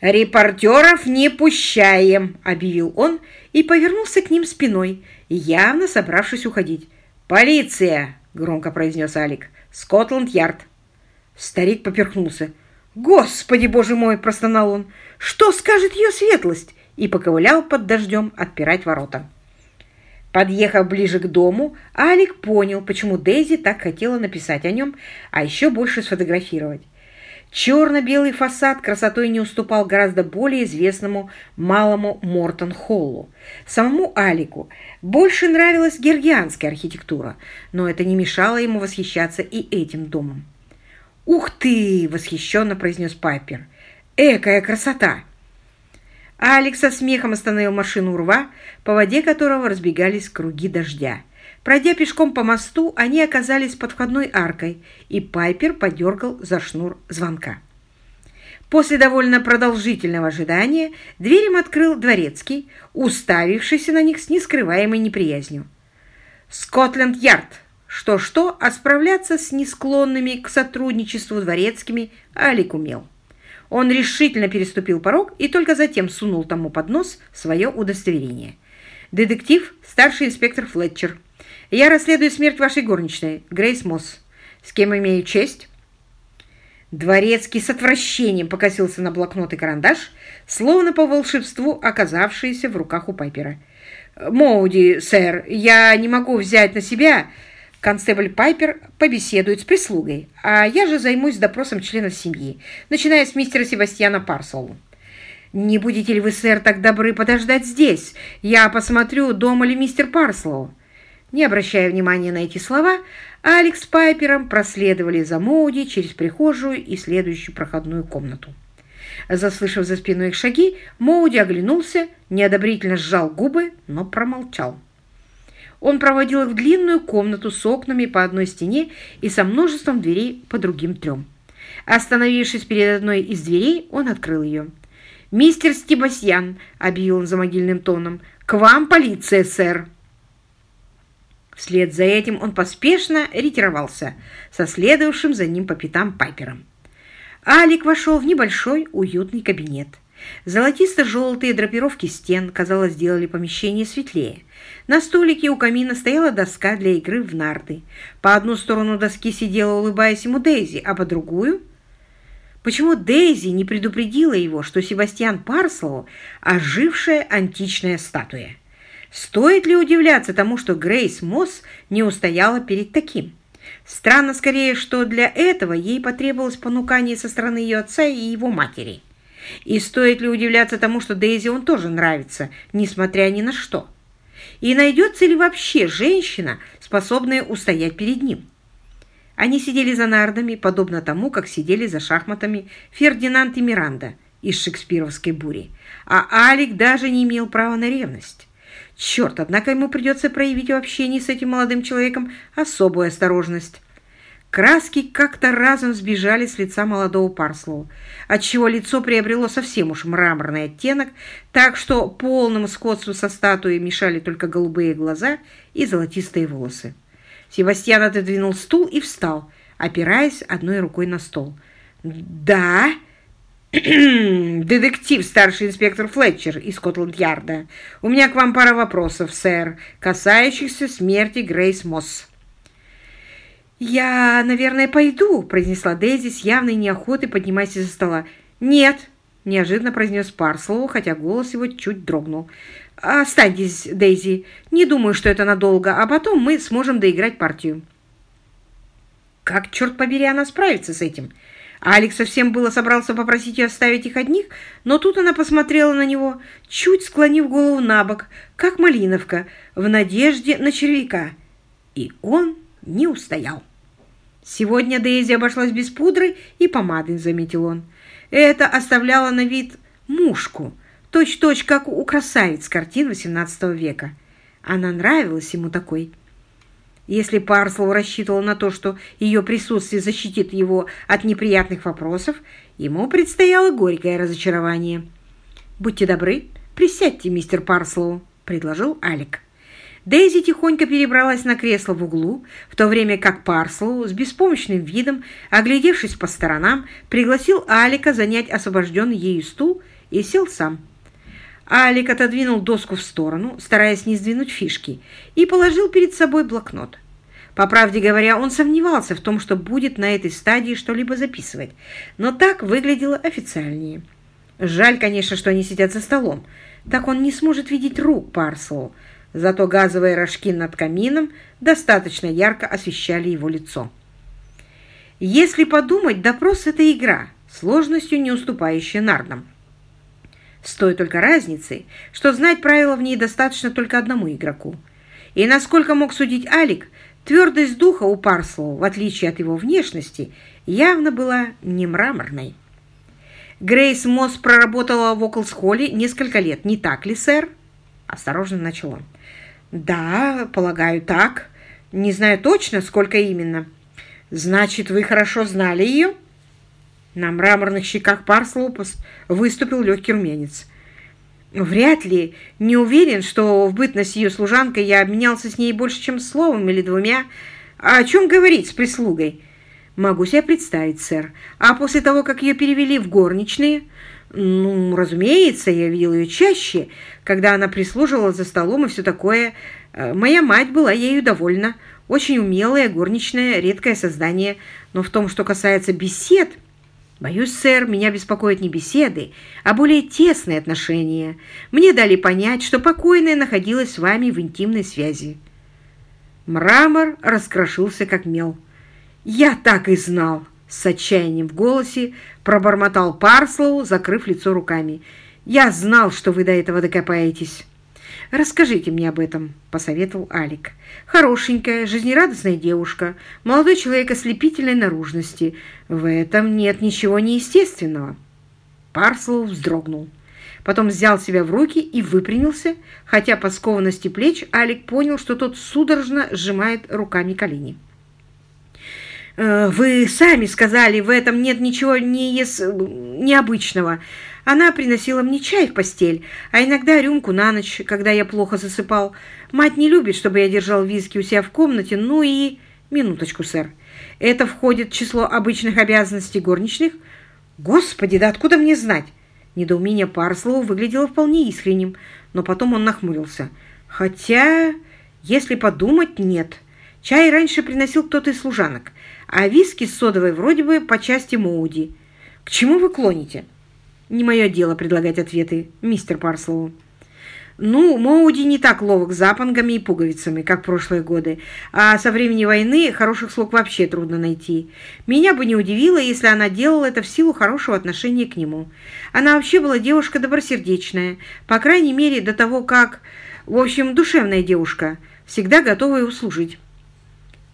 «Репортеров не пущаем!» — объявил он и повернулся к ним спиной, явно собравшись уходить. «Полиция!» — громко произнес Алик. «Скотланд-Ярд!» Старик поперхнулся. «Господи, боже мой!» — простонал он. «Что скажет ее светлость?» и поковылял под дождем отпирать ворота. Подъехав ближе к дому, Алик понял, почему Дейзи так хотела написать о нем, а еще больше сфотографировать. Черно-белый фасад красотой не уступал гораздо более известному малому Мортон-Холлу. Самому Алику больше нравилась гергианская архитектура, но это не мешало ему восхищаться и этим домом. «Ух ты!» — восхищенно произнес Пайпер. «Экая красота!» Алекс со смехом остановил машину у рва, по воде которого разбегались круги дождя. Пройдя пешком по мосту, они оказались под входной аркой, и Пайпер подергал за шнур звонка. После довольно продолжительного ожидания дверь им открыл дворецкий, уставившийся на них с нескрываемой неприязнью. «Скотленд-Ярд!» Что-что, а справляться с несклонными к сотрудничеству дворецкими Алик умел. Он решительно переступил порог и только затем сунул тому под нос свое удостоверение. «Детектив, старший инспектор Флетчер», я расследую смерть вашей горничной, Грейс Мосс. С кем имею честь?» Дворецкий с отвращением покосился на блокнот и карандаш, словно по волшебству оказавшиеся в руках у Пайпера. «Моуди, сэр, я не могу взять на себя...» Констебль Пайпер побеседует с прислугой, а я же займусь допросом членов семьи, начиная с мистера Себастьяна Парсолу. «Не будете ли вы, сэр, так добры подождать здесь? Я посмотрю, дома ли мистер Парслоу?» Не обращая внимания на эти слова, Алекс с Пайпером проследовали за Моуди через прихожую и следующую проходную комнату. Заслышав за спиной их шаги, Моуди оглянулся, неодобрительно сжал губы, но промолчал. Он проводил их в длинную комнату с окнами по одной стене и со множеством дверей по другим трем. Остановившись перед одной из дверей, он открыл ее. «Мистер Стебасьян», — объявил он за могильным тоном, — «к вам полиция, сэр». Вслед за этим он поспешно ретировался со следовавшим за ним по пятам Пайпером. Алик вошел в небольшой уютный кабинет. Золотисто-желтые драпировки стен, казалось, сделали помещение светлее. На столике у камина стояла доска для игры в нарды. По одну сторону доски сидела, улыбаясь ему, Дейзи, а по другую... Почему Дейзи не предупредила его, что Себастьян Парслоу – ожившая античная статуя? Стоит ли удивляться тому, что Грейс Мосс не устояла перед таким? Странно скорее, что для этого ей потребовалось понукание со стороны ее отца и его матери. И стоит ли удивляться тому, что Дейзи он тоже нравится, несмотря ни на что? И найдется ли вообще женщина, способная устоять перед ним? Они сидели за нардами, подобно тому, как сидели за шахматами Фердинанд и Миранда из шекспировской бури. А Алик даже не имел права на ревность. Черт, однако ему придется проявить в общении с этим молодым человеком особую осторожность. Краски как-то разом сбежали с лица молодого Парслоу, отчего лицо приобрело совсем уж мраморный оттенок, так что полному сходству со статуей мешали только голубые глаза и золотистые волосы. Себастьян отодвинул стул и встал, опираясь одной рукой на стол. «Да!» «Детектив, старший инспектор Флетчер из Скотланд-Ярда. У меня к вам пара вопросов, сэр, касающихся смерти Грейс Мосс». «Я, наверное, пойду», — произнесла Дейзи с явной неохотой, поднимаясь из-за стола. «Нет», — неожиданно произнес Парслоу, хотя голос его чуть дрогнул. «Останьтесь, Дейзи. Не думаю, что это надолго, а потом мы сможем доиграть партию». «Как, черт побери, она справится с этим?» Алекс совсем было собрался попросить ее оставить их одних, но тут она посмотрела на него, чуть склонив голову на бок, как малиновка, в надежде на червяка. И он не устоял. Сегодня Дейзи обошлась без пудры и помады, заметил он. Это оставляло на виду мушку, точь-в-точь, как у красавиц картин XVIII века. Она нравилась ему такой. Если Парслоу рассчитывал на то, что ее присутствие защитит его от неприятных вопросов, ему предстояло горькое разочарование. «Будьте добры, присядьте, мистер Парслоу», — предложил Алик. Дейзи тихонько перебралась на кресло в углу, в то время как Парслоу с беспомощным видом, оглядевшись по сторонам, пригласил Алика занять освобожденный ею стул и сел сам. Алик отодвинул доску в сторону, стараясь не сдвинуть фишки, и положил перед собой блокнот. По правде говоря, он сомневался в том, что будет на этой стадии что-либо записывать, но так выглядело официальнее. Жаль, конечно, что они сидят за столом. Так он не сможет видеть рук Парслоу, зато газовые рожки над камином достаточно ярко освещали его лицо. Если подумать, допрос — это игра, сложностью не уступающая нардам. С той только разницей, что знать правила в ней достаточно только одному игроку. И насколько мог судить Алик, твердость духа у Парслоу, в отличие от его внешности, явно была не мраморной. Грейс Мосс проработала в Оклс-Холле несколько лет, не так ли, сэр? Осторожно начал он. Да, полагаю, так. Не знаю точно, сколько именно. Значит, вы хорошо знали ее? На мраморных щеках Парслоу выступил легкий румянец. Вряд ли. Не уверен, что в бытность ее служанкой я обменялся с ней больше, чем словом или двумя. А о чем говорить с прислугой? Могу себе представить, сэр. А после того, как ее перевели в горничные... Ну, разумеется, я видел ее чаще, когда она прислуживала за столом и все такое. Э, моя мать была ею довольна. Очень умелая, горничная, редкое создание. Но в том, что касается бесед... Боюсь, сэр, меня беспокоят не беседы, а более тесные отношения. Мне дали понять, что покойная находилась с вами в интимной связи. Мрамор раскрошился, как мел. «Я так и знал!» С отчаянием в голосе пробормотал Парслоу, закрыв лицо руками. «Я знал, что вы до этого докопаетесь». «Расскажите мне об этом», — посоветовал Алик. «Хорошенькая, жизнерадостная девушка, молодой человек ослепительной наружности. В этом нет ничего неестественного». Парслоу вздрогнул. Потом взял себя в руки и выпрямился, хотя по скованности плеч Алик понял, что тот судорожно сжимает руками колени. Э, «Вы сами сказали, в этом нет ничего неес... необычного. Она приносила мне чай в постель, а иногда рюмку на ночь, когда я плохо засыпал. Мать не любит, чтобы я держал виски у себя в комнате, ну и... Минуточку, сэр. Это входит в число обычных обязанностей горничных? Господи, да откуда мне знать?» Недоумение Парслоу выглядело вполне искренним, но потом он нахмурился. «Хотя, если подумать, нет. Чай раньше приносил кто-то из служанок а виски с содовой вроде бы по части Моуди. К чему вы клоните? Не мое дело предлагать ответы, мистер Парслоу. Ну, Моуди не так ловок с запонками и пуговицами, как в прошлые годы, а со времени войны хороших слуг вообще трудно найти. Меня бы не удивило, если она делала это в силу хорошего отношения к нему. Она вообще была девушка добросердечная, по крайней мере, до того, как... В общем, душевная девушка, всегда готовая услужить.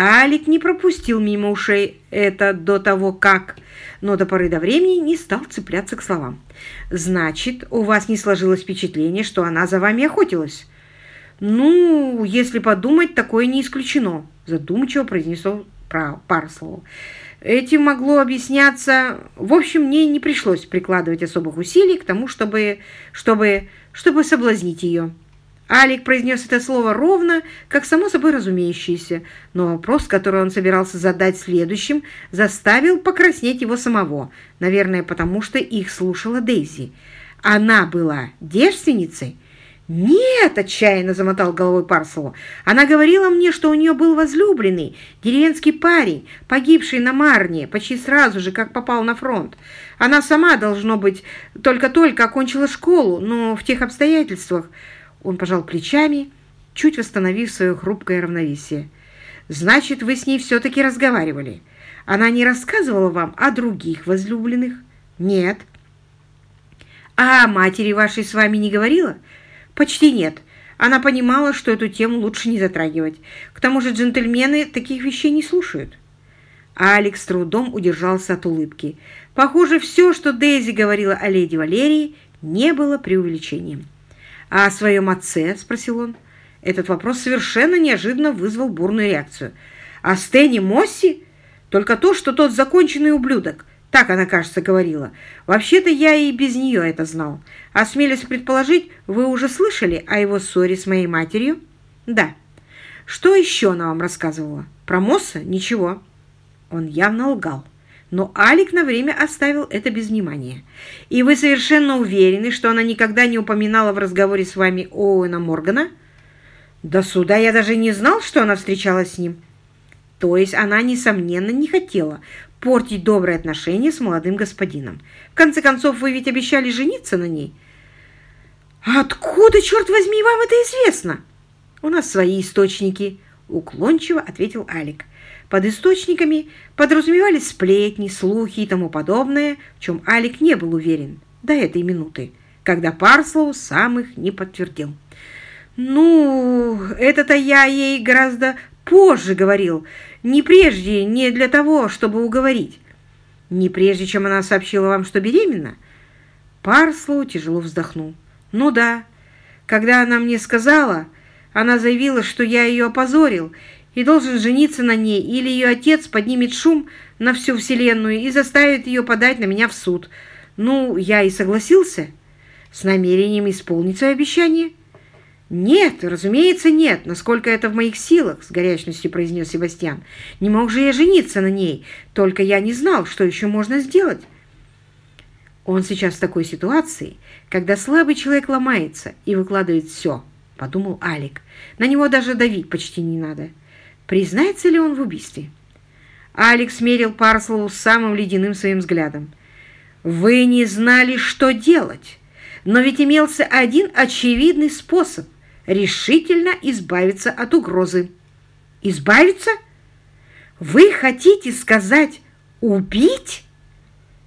Алик не пропустил мимо ушей это до того, как, но до поры до времени не стал цепляться к словам. «Значит, у вас не сложилось впечатление, что она за вами охотилась?» «Ну, если подумать, такое не исключено», – задумчиво произнесло Парслоу. Этим могло объясняться... В общем, мне не пришлось прикладывать особых усилий к тому, чтобы... чтобы... чтобы соблазнить ее. Алик произнес это слово ровно, как само собой разумеющееся, но вопрос, который он собирался задать следующим, заставил покраснеть его самого, наверное, потому что их слушала Дейзи. Она была девственницей? «Нет!» – отчаянно замотал головой Парселу. «Она говорила мне, что у нее был возлюбленный, деревенский парень, погибший на Марне, почти сразу же, как попал на фронт. Она сама, должно быть, только-только окончила школу, но в тех обстоятельствах, он пожал плечами, чуть восстановив свое хрупкое равновесие. «Значит, вы с ней все-таки разговаривали. Она не рассказывала вам о других возлюбленных?» «Нет». «А матери вашей с вами не говорила?» «Почти нет. Она понимала, что эту тему лучше не затрагивать. К тому же джентльмены таких вещей не слушают». Алекс трудом удержался от улыбки. Похоже, все, что Дейзи говорила о леди Валерии, не было преувеличением. «А о своем отце?» – спросил он. Этот вопрос совершенно неожиданно вызвал бурную реакцию. «О Стэне Мосси? Только то, что тот законченный ублюдок». Так она, кажется, говорила. «Вообще-то я и без нее это знал. Осмелюсь предположить, вы уже слышали о его ссоре с моей матерью?» «Да». «Что еще она вам рассказывала? Про Мосса? Ничего». Он явно лгал. Но Алик на время оставил это без внимания. И вы совершенно уверены, что она никогда не упоминала в разговоре с вами Оуэна Моргана? До суда я даже не знал, что она встречалась с ним. То есть она, несомненно, не хотела портить добрые отношения с молодым господином. В конце концов, вы ведь обещали жениться на ней. «Откуда, черт возьми, вам это известно?» «У нас свои источники», — уклончиво ответил Алик. Под источниками подразумевались сплетни, слухи и тому подобное, в чем Алик не был уверен до этой минуты, когда Парслоу сам их не подтвердил. «Ну, это-то я ей гораздо позже говорил, не прежде, не для того, чтобы уговорить. Не прежде, чем она сообщила вам, что беременна?» Парслоу тяжело вздохнул. «Ну да, когда она мне сказала, она заявила, что я ее опозорил и должен жениться на ней, или ее отец поднимет шум на всю Вселенную и заставит ее подать на меня в суд. Ну, я и согласился, с намерением исполнить свое обещание. «Нет, разумеется, нет, насколько это в моих силах», — с горячностью произнес Себастьян. «Не мог же я жениться на ней, только я не знал, что еще можно сделать». Он сейчас в такой ситуации, когда слабый человек ломается и выкладывает все, — подумал Алик. На него даже давить почти не надо. Признается ли он в убийстве? Алекс мерил Парслову самым ледяным своим взглядом. «Вы не знали, что делать, но ведь имелся один очевидный способ решительно избавиться от угрозы». «Избавиться? Вы хотите сказать убить?»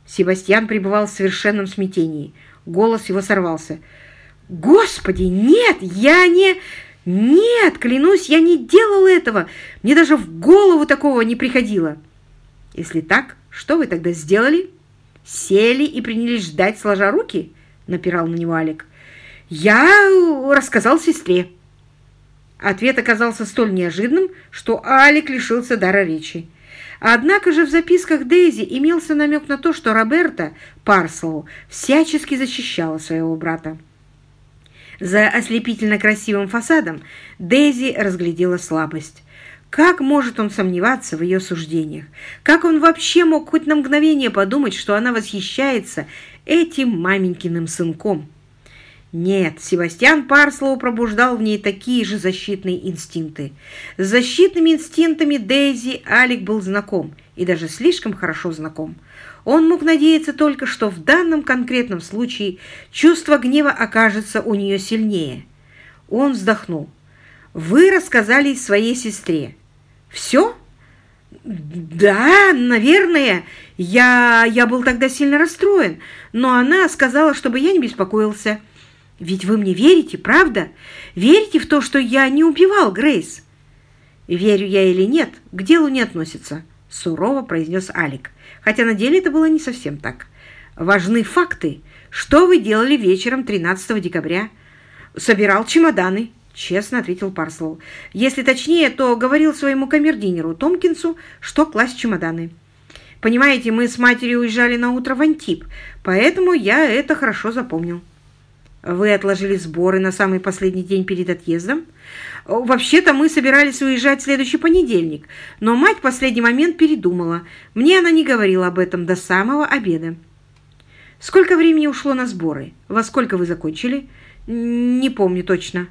Себастьян пребывал в совершенном смятении. Голос его сорвался. «Господи, нет, я не...» «Нет, клянусь, я не делал этого! Мне даже в голову такого не приходило!» «Если так, что вы тогда сделали?» «Сели и принялись ждать, сложа руки?» — напирал на него Алик. «Я рассказал сестре». Ответ оказался столь неожиданным, что Алик лишился дара речи. Однако же в записках Дейзи имелся намек на то, что Роберта Парслоу всячески защищала своего брата. За ослепительно красивым фасадом Дейзи разглядела слабость. Как может он сомневаться в ее суждениях? Как он вообще мог хоть на мгновение подумать, что она восхищается этим маменькиным сынком? Нет, Себастьян Парслоу пробуждал в ней такие же защитные инстинкты. С защитными инстинктами Дейзи Алик был знаком, и даже слишком хорошо знаком. Он мог надеяться только, что в данном конкретном случае чувство гнева окажется у нее сильнее. Он вздохнул. «Вы рассказали своей сестре. Все?» «Да, наверное. Я, я был тогда сильно расстроен, но она сказала, чтобы я не беспокоился. Ведь вы мне верите, правда? Верите в то, что я не убивал Грейс?» «Верю я или нет, к делу не относится», — сурово произнес Алик хотя на деле это было не совсем так. Важны факты. Что вы делали вечером 13 декабря? Собирал чемоданы, честно ответил Парслоу. Если точнее, то говорил своему камердинеру Томкинсу, что класть чемоданы. Понимаете, мы с матерью уезжали на утро в Антип, поэтому я это хорошо запомнил. Вы отложили сборы на самый последний день перед отъездом? Вообще-то мы собирались уезжать в следующий понедельник, но мать в последний момент передумала. Мне она не говорила об этом до самого обеда. Сколько времени ушло на сборы? Во сколько вы закончили? Не помню точно.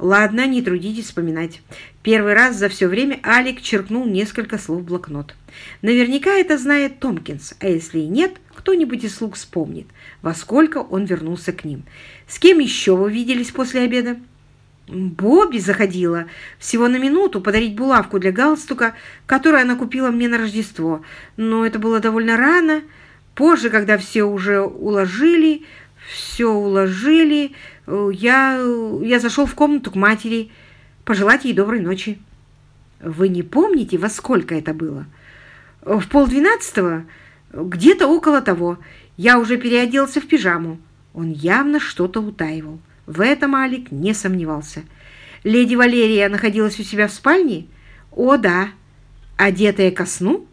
Ладно, не трудитесь вспоминать. Первый раз за все время Алик черкнул несколько слов в блокнот. Наверняка это знает Томкинс, а если и нет, кто-нибудь из слуг вспомнит, во сколько он вернулся к ним. С кем еще вы виделись после обеда? Бобби заходила всего на минуту подарить булавку для галстука, которую она купила мне на Рождество. Но это было довольно рано. Позже, когда все уже уложили, все уложили, я, я зашел в комнату к матери пожелать ей доброй ночи. Вы не помните, во сколько это было? В полдвенадцатого? Где-то около того. Я уже переоделся в пижаму. Он явно что-то утаивал. В этом Алик не сомневался. Леди Валерия находилась у себя в спальне? О, да. Одетая ко сну?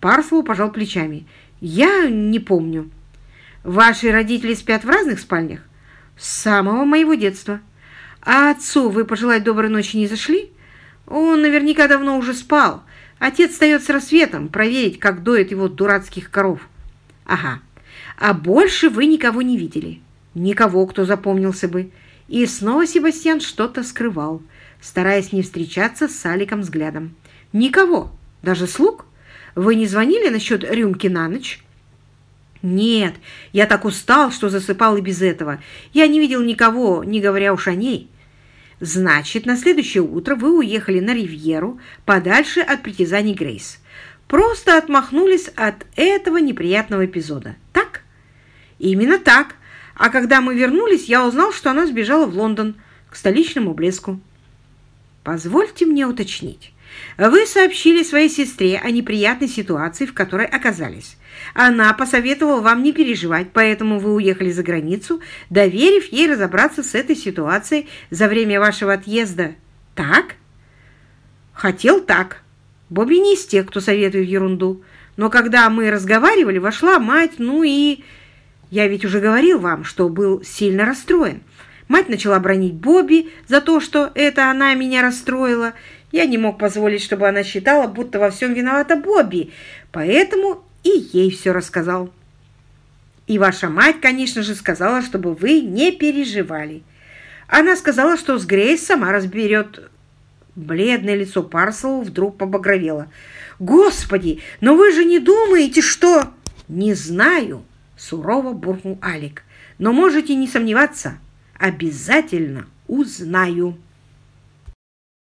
Парслоу пожал плечами. Я не помню. Ваши родители спят в разных спальнях? С самого моего детства. А отцу вы пожелать доброй ночи не зашли? Он наверняка давно уже спал. Отец встает с рассветом проверить, как доет его дурацких коров. Ага. А больше вы никого не видели. Никого, кто запомнился бы. И снова Себастьян что-то скрывал, стараясь не встречаться с Аликом взглядом. Никого, даже слуг. Вы не звонили насчет рюмки на ночь? Нет, я так устал, что засыпал и без этого. Я не видел никого, не говоря уж о ней. Значит, на следующее утро вы уехали на Ривьеру, подальше от притязаний Грейс. Просто отмахнулись от этого неприятного эпизода. Так? Именно так. А когда мы вернулись, я узнал, что она сбежала в Лондон к столичному блеску. Позвольте мне уточнить. Вы сообщили своей сестре о неприятной ситуации, в которой оказались. Она посоветовала вам не переживать, поэтому вы уехали за границу, доверив ей разобраться с этой ситуацией за время вашего отъезда. Так? Хотел так. Бобби не из тех, кто советует ерунду. Но когда мы разговаривали, вошла мать, ну и... Я ведь уже говорил вам, что был сильно расстроен. Мать начала бронить Бобби за то, что это она меня расстроила. Я не мог позволить, чтобы она считала, будто во всем виновата Бобби, поэтому и ей все рассказал. И ваша мать, конечно же, сказала, чтобы вы не переживали. Она сказала, что с Грейс сама разберет. Бледное лицо Парсел вдруг побагровело. «Господи, но вы же не думаете, что...» «Не знаю», — сурово буркнул Алик. «Но можете не сомневаться, обязательно узнаю».